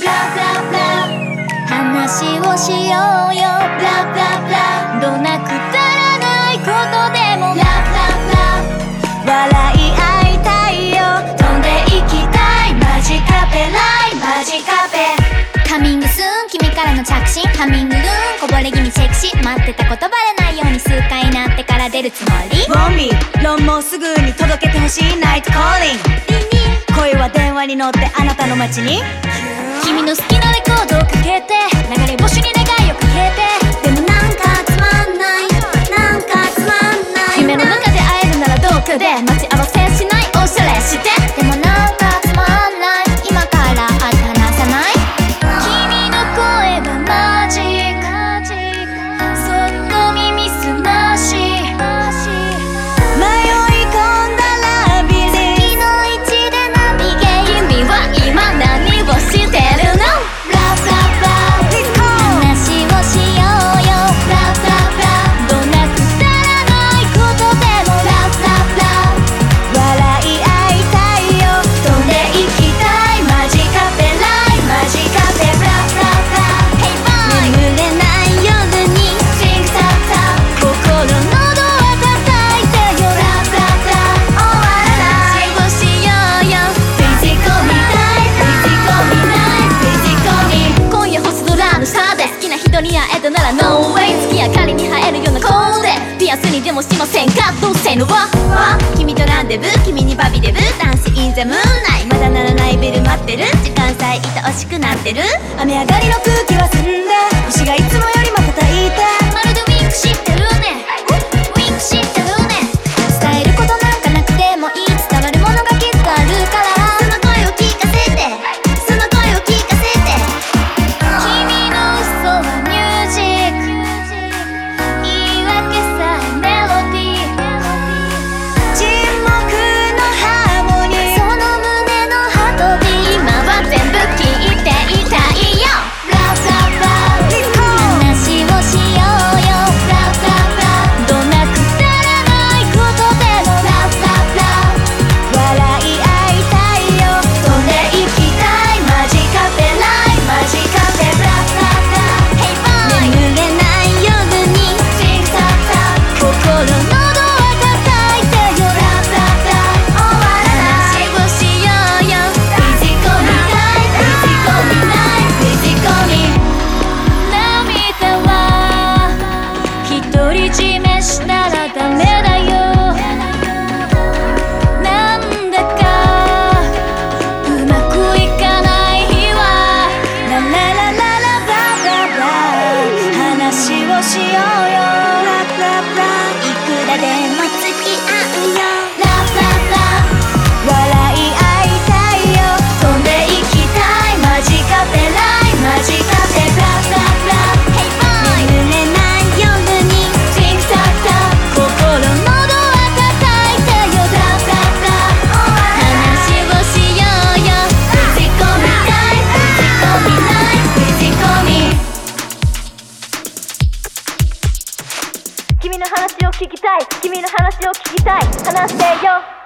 ラブラブラ話をしようよ。ブラブラブラどなくたらないことでも。ブラブラブラ笑い合いたいよ。飛んでいきたい。マジカペライ。マジカペ。カミングスーン。君からの着信。カミングルーン。こぼれぎ味チェックし待ってたことバレないように数回なってから出るつもり。ウミー論もすぐに届けてほしい。ナイトコーリング声は電話に乗ってあなたの街に。君の好きなレコードをかけて流れ星に明日にでもしませんか？どうせのは？君とランデブー君にバビデブー男子インザムーナイまだならないベル待ってる。時間さえ愛おしくなってる。雨上がりの空気は澄んで星がいつもより君の話を聞きたい。君の話を聞きたい。話せよ。